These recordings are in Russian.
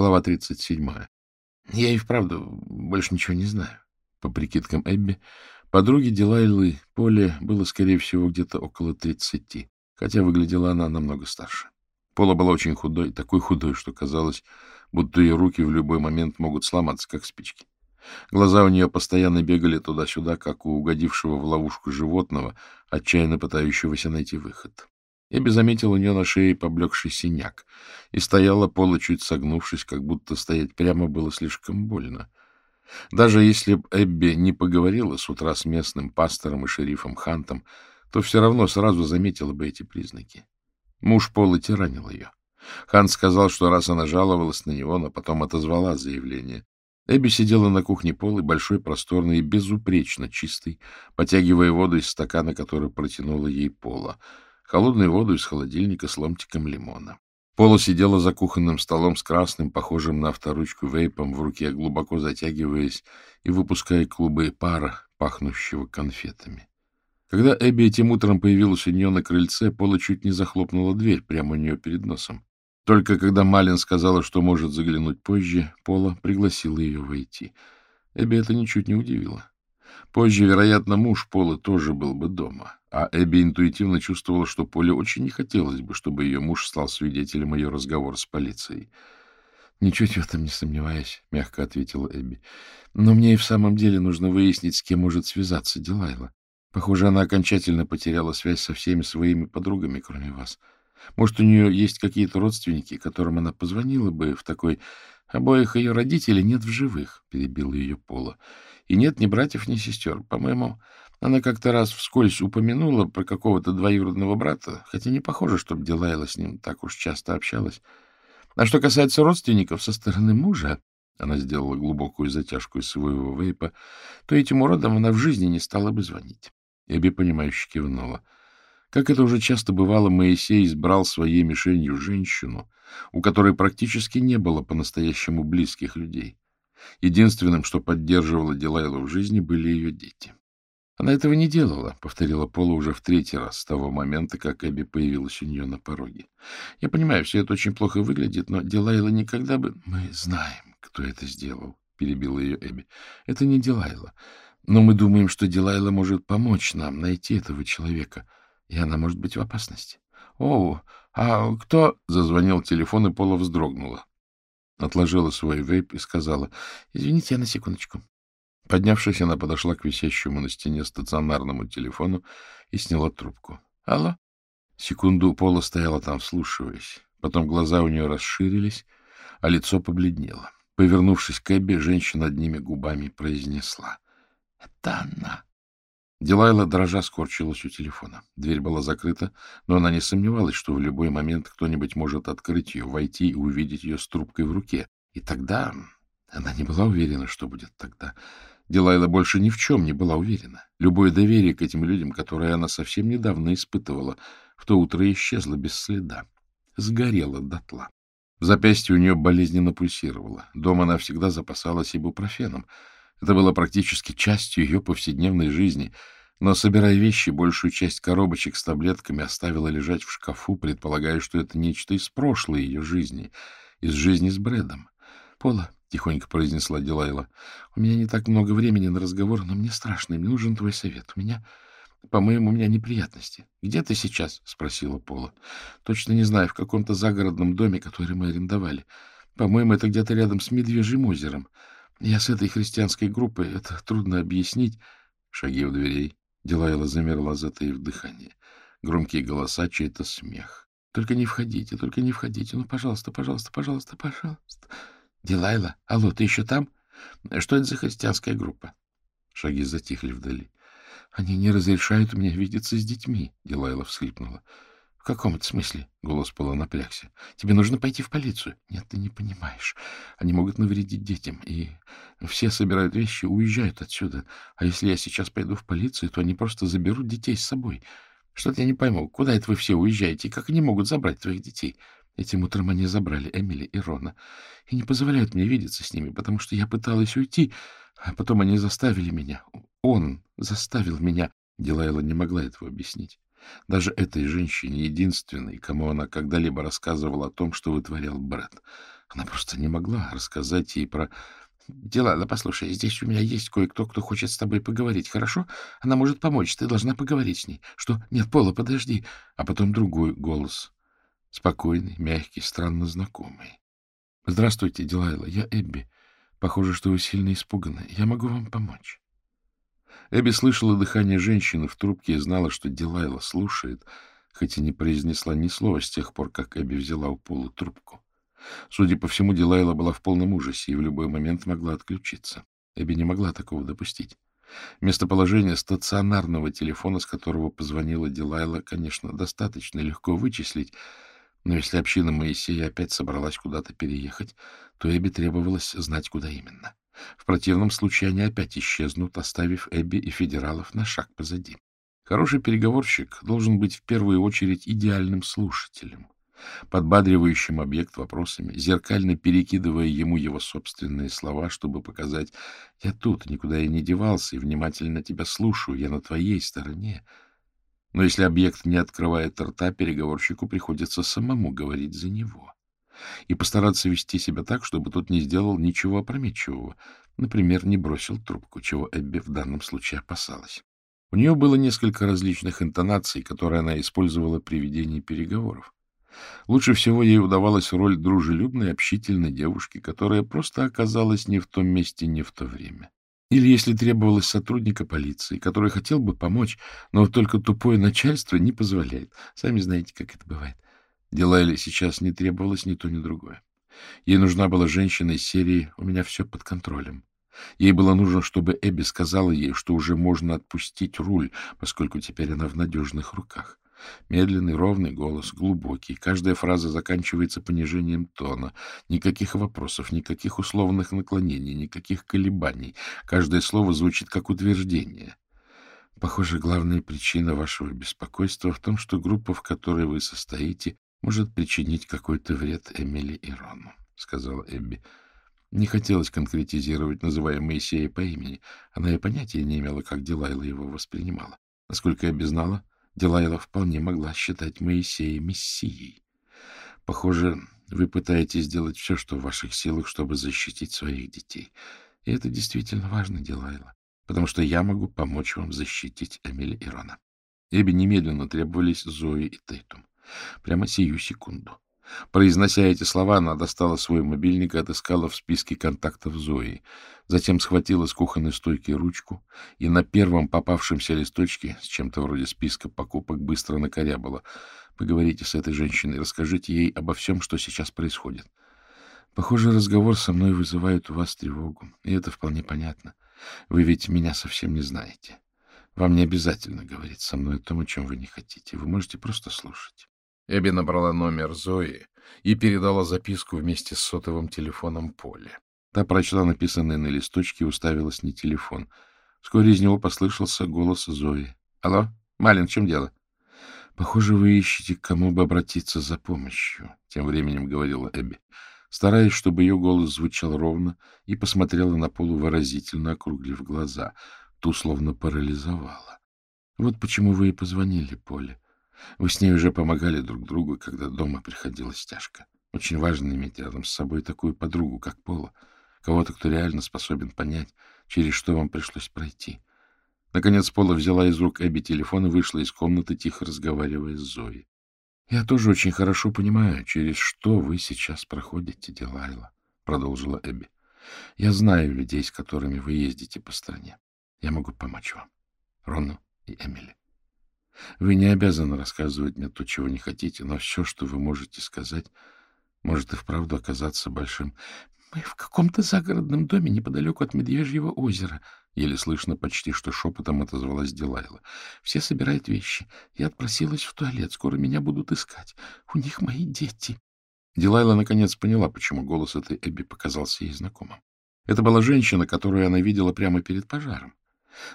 Глава 37. Я и вправду больше ничего не знаю. По прикидкам Эбби, подруге Дилайлы Поле было, скорее всего, где-то около тридцати, хотя выглядела она намного старше. Пола была очень худой, такой худой, что казалось, будто ее руки в любой момент могут сломаться, как спички. Глаза у нее постоянно бегали туда-сюда, как у угодившего в ловушку животного, отчаянно пытающегося найти выход. Эбби заметил у нее на шее поблекший синяк и стояла пола, чуть согнувшись, как будто стоять прямо было слишком больно. Даже если б Эбби не поговорила с утра с местным пастором и шерифом Хантом, то все равно сразу заметила бы эти признаки. Муж Полы тиранил ее. Хант сказал, что раз она жаловалась на него, но потом отозвала заявление. Эбби сидела на кухне полы, большой, просторной и безупречно чистой, потягивая воду из стакана, который протянула ей Пола, холодную воду из холодильника с ломтиком лимона. Пола сидела за кухонным столом с красным, похожим на авторучку вейпом в руке, глубоко затягиваясь и выпуская клубы пара, пахнущего конфетами. Когда Эбби этим утром появилась у нее на крыльце, Пола чуть не захлопнула дверь прямо у нее перед носом. Только когда Малин сказала, что может заглянуть позже, Пола пригласила ее войти. Эбби это ничуть не удивило. Позже, вероятно, муж Полы тоже был бы дома, а Эбби интуитивно чувствовала, что Поле очень не хотелось бы, чтобы ее муж стал свидетелем ее разговора с полицией. — Ничуть в этом не сомневаюсь, — мягко ответила Эбби. — Но мне и в самом деле нужно выяснить, с кем может связаться Дилайла. Похоже, она окончательно потеряла связь со всеми своими подругами, кроме вас. — может, у нее есть какие-то родственники, которым она позвонила бы в такой... Обоих ее родителей нет в живых, — перебил ее Пола. И нет ни братьев, ни сестер. По-моему, она как-то раз вскользь упомянула про какого-то двоюродного брата, хотя не похоже, чтобы Дилайла с ним так уж часто общалась. А что касается родственников со стороны мужа, она сделала глубокую затяжку из своего вейпа, то этим уродам она в жизни не стала бы звонить. Эбби, понимающе кивнула. — как это уже часто бывало, Моисей избрал своей мишенью женщину, у которой практически не было по-настоящему близких людей. Единственным, что поддерживало Дилайлу в жизни, были ее дети. Она этого не делала, — повторила Пола уже в третий раз с того момента, как Эбби появилась у нее на пороге. Я понимаю, все это очень плохо выглядит, но Дилайла никогда бы... — Мы знаем, кто это сделал, — перебила ее Эбби. — Это не Дилайла. Но мы думаем, что Дилайла может помочь нам найти этого человека — и она может быть в опасности. — О, а кто... — зазвонил телефон, и Пола вздрогнула. Отложила свой вейп и сказала, — Извините, я на секундочку. Поднявшись, она подошла к висящему на стене стационарному телефону и сняла трубку. — Алло? Секунду Пола стояла там, вслушиваясь. Потом глаза у нее расширились, а лицо побледнело. Повернувшись к Эбби, женщина одними губами произнесла. — Это она. Дилайла дрожа скорчилась у телефона. Дверь была закрыта, но она не сомневалась, что в любой момент кто-нибудь может открыть ее, войти и увидеть ее с трубкой в руке. И тогда... Она не была уверена, что будет тогда. Дилайла больше ни в чем не была уверена. Любое доверие к этим людям, которое она совсем недавно испытывала, в то утро исчезло без следа. Сгорело дотла. В запястье у нее болезненно пульсировало. Дома она всегда запасалась ибупрофеном — это было практически частью ее повседневной жизни, но, собирая вещи, большую часть коробочек с таблетками оставила лежать в шкафу, предполагая, что это нечто из прошлой ее жизни, из жизни с Брэдом. — Пола, — тихонько произнесла Дилайла, — у меня не так много времени на разговор, но мне страшно, мне нужен твой совет. У меня... По-моему, у меня неприятности. — Где ты сейчас? — спросила Пола. — Точно не знаю, в каком-то загородном доме, который мы арендовали. По-моему, это где-то рядом с Медвежьим озером. Я с этой христианской группой, это трудно объяснить. Шаги у дверей. Дилайла замерла, затаив дыхание. Громкие голоса, чей-то смех. Только не входите, только не входите. Ну, пожалуйста, пожалуйста, пожалуйста, пожалуйста. Дилайла, алло, ты еще там? Что это за христианская группа? Шаги затихли вдали. Они не разрешают мне видеться с детьми, Дилайла всхлипнула. — В каком это смысле? — голос Пола напрягся. — Тебе нужно пойти в полицию. — Нет, ты не понимаешь. Они могут навредить детям, и все собирают вещи уезжают отсюда. А если я сейчас пойду в полицию, то они просто заберут детей с собой. Что-то я не пойму, куда это вы все уезжаете, и как они могут забрать твоих детей? Этим утром они забрали Эмили и Рона и не позволяют мне видеться с ними, потому что я пыталась уйти, а потом они заставили меня. Он заставил меня. Дилайла не могла этого объяснить. Даже этой женщине, единственной, кому она когда-либо рассказывала о том, что вытворял Брэд. Она просто не могла рассказать ей про... Дела, послушай, здесь у меня есть кое-кто, кто хочет с тобой поговорить, хорошо? Она может помочь, ты должна поговорить с ней. Что? Нет, Пола, подожди. А потом другой голос. Спокойный, мягкий, странно знакомый. Здравствуйте, Дилайла, я Эбби. Похоже, что вы сильно испуганы. Я могу вам помочь. Эбби слышала дыхание женщины в трубке и знала, что Дилайла слушает, хоть и не произнесла ни слова с тех пор, как Эбби взяла у Пола трубку. Судя по всему, Дилайла была в полном ужасе и в любой момент могла отключиться. Эбби не могла такого допустить. Местоположение стационарного телефона, с которого позвонила Дилайла, конечно, достаточно легко вычислить, но если община Моисея опять собралась куда-то переехать, то Эбби требовалось знать, куда именно. В противном случае они опять исчезнут, оставив Эбби и федералов на шаг позади. Хороший переговорщик должен быть в первую очередь идеальным слушателем, подбадривающим объект вопросами, зеркально перекидывая ему его собственные слова, чтобы показать «я тут, никуда я не девался, и внимательно тебя слушаю, я на твоей стороне». Но если объект не открывает рта, переговорщику приходится самому говорить за него и постараться вести себя так, чтобы тот не сделал ничего опрометчивого, например, не бросил трубку, чего Эбби в данном случае опасалась. У нее было несколько различных интонаций, которые она использовала при ведении переговоров. Лучше всего ей удавалась роль дружелюбной, общительной девушки, которая просто оказалась не в том месте, не в то время. Или, если требовалось сотрудника полиции, который хотел бы помочь, но только тупое начальство не позволяет. Сами знаете, как это бывает. Делайле сейчас не требовалось ни то, ни другое. Ей нужна была женщина из серии «У меня все под контролем». Ей было нужно, чтобы Эбби сказала ей, что уже можно отпустить руль, поскольку теперь она в надежных руках. Медленный, ровный голос, глубокий. Каждая фраза заканчивается понижением тона. Никаких вопросов, никаких условных наклонений, никаких колебаний. Каждое слово звучит как утверждение. Похоже, главная причина вашего беспокойства в том, что группа, в которой вы состоите, может причинить какой-то вред Эмили и Рону, — сказала Эбби. Не хотелось конкретизировать, называя Моисея по имени. Она и понятия не имела, как Дилайла его воспринимала. Насколько я знала, Дилайла вполне могла считать Моисея мессией. Похоже, вы пытаетесь сделать все, что в ваших силах, чтобы защитить своих детей. И это действительно важно, Дилайла, потому что я могу помочь вам защитить Эмили и Рона. Эбби немедленно требовались Зои и Тейтум. Прямо сию секунду. Произнося эти слова, она достала свой мобильник и отыскала в списке контактов Зои. Затем схватила с кухонной стойки ручку и на первом попавшемся листочке с чем-то вроде списка покупок быстро накорябала. Поговорите с этой женщиной, расскажите ей обо всем, что сейчас происходит. Похоже, разговор со мной вызывает у вас тревогу, и это вполне понятно. Вы ведь меня совсем не знаете. Вам не обязательно говорить со мной о том, о чем вы не хотите. Вы можете просто слушать. Эбби набрала номер Зои и передала записку вместе с сотовым телефоном Поле. Та прочла написанное на листочке и уставилась на телефон. Вскоре из него послышался голос Зои. — Алло, Малин, в чем дело? — Похоже, вы ищете, к кому бы обратиться за помощью, — тем временем говорила Эбби, стараясь, чтобы ее голос звучал ровно, и посмотрела на Полу выразительно, округлив глаза. Ту словно парализовала. — Вот почему вы и позвонили, Поле. Вы с ней уже помогали друг другу, когда дома приходилось тяжко. Очень важно иметь рядом с собой такую подругу, как Пола, кого-то, кто реально способен понять, через что вам пришлось пройти. Наконец Пола взяла из рук Эбби телефон и вышла из комнаты, тихо разговаривая с Зоей. — Я тоже очень хорошо понимаю, через что вы сейчас проходите, Дилайла, — продолжила Эбби. — Я знаю людей, с которыми вы ездите по стране. Я могу помочь вам. Рону и Эмили. Вы не обязаны рассказывать мне то, чего не хотите, но все, что вы можете сказать, может и вправду оказаться большим. Мы в каком-то загородном доме неподалеку от Медвежьего озера. Еле слышно, почти что шепотом отозвалась Дилайла. Все собирают вещи. Я отпросилась в туалет. Скоро меня будут искать. У них мои дети. Дилайла наконец поняла, почему голос этой Эбби показался ей знакомым. Это была женщина, которую она видела прямо перед пожаром.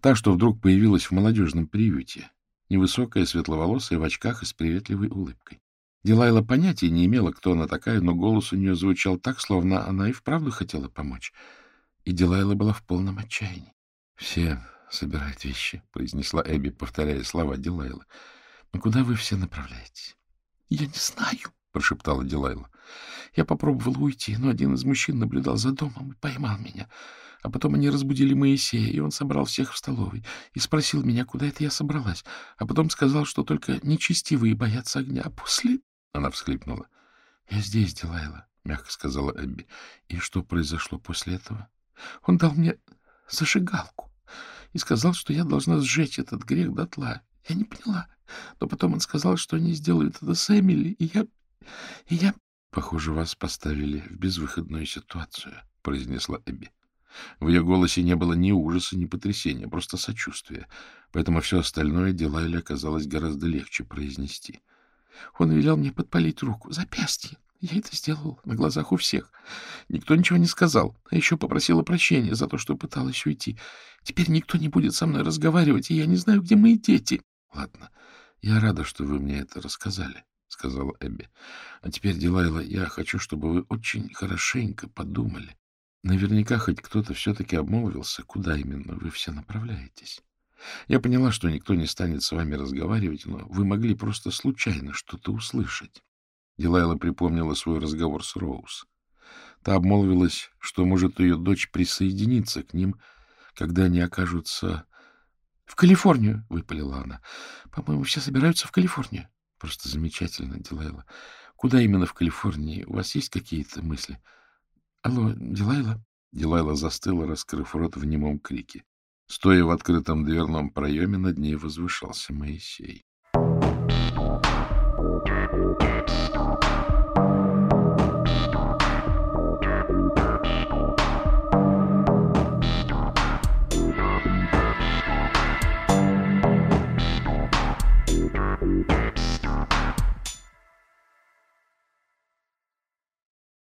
Та, что вдруг появилась в молодежном приюте, невысокая, светловолосая, в очках и с приветливой улыбкой. Дилайла понятия не имела, кто она такая, но голос у нее звучал так, словно она и вправду хотела помочь. И Дилайла была в полном отчаянии. — Все собирают вещи, — произнесла Эбби, повторяя слова Дилайлы. — Но куда вы все направляетесь? — Я не знаю, — прошептала Дилайла. Я попробовала уйти, но один из мужчин наблюдал за домом и поймал меня. А потом они разбудили Моисея, и он собрал всех в столовой и спросил меня, куда это я собралась. А потом сказал, что только нечестивые боятся огня. А после... Она всхлипнула. — Я здесь, Дилайла, — мягко сказала Эбби. — И что произошло после этого? Он дал мне зажигалку и сказал, что я должна сжечь этот грех дотла. Я не поняла. Но потом он сказал, что они сделают это с Эмили, и я... и я... — Похоже, вас поставили в безвыходную ситуацию, — произнесла Эбби. В ее голосе не было ни ужаса, ни потрясения, просто сочувствия, поэтому все остальное Дилайле оказалось гораздо легче произнести. Он велел мне подпалить руку, запястье. Я это сделал на глазах у всех. Никто ничего не сказал, а еще попросила прощения за то, что пыталась уйти. Теперь никто не будет со мной разговаривать, и я не знаю, где мои дети. — Ладно, я рада, что вы мне это рассказали, — сказала Эбби. — А теперь, Дилайла, я хочу, чтобы вы очень хорошенько подумали. Наверняка хоть кто-то все-таки обмолвился, куда именно вы все направляетесь. Я поняла, что никто не станет с вами разговаривать, но вы могли просто случайно что-то услышать. Дилайла припомнила свой разговор с Роуз. Та обмолвилась, что может ее дочь присоединиться к ним, когда они окажутся... — В Калифорнию, — выпалила она. — По-моему, все собираются в Калифорнию. — Просто замечательно, Дилайла. Куда именно в Калифорнии? У вас есть какие-то мысли? — Алло, Дилайла? Дилайла застыла, раскрыв рот в немом крике. Стоя в открытом дверном проеме, над ней возвышался Моисей. Thank you.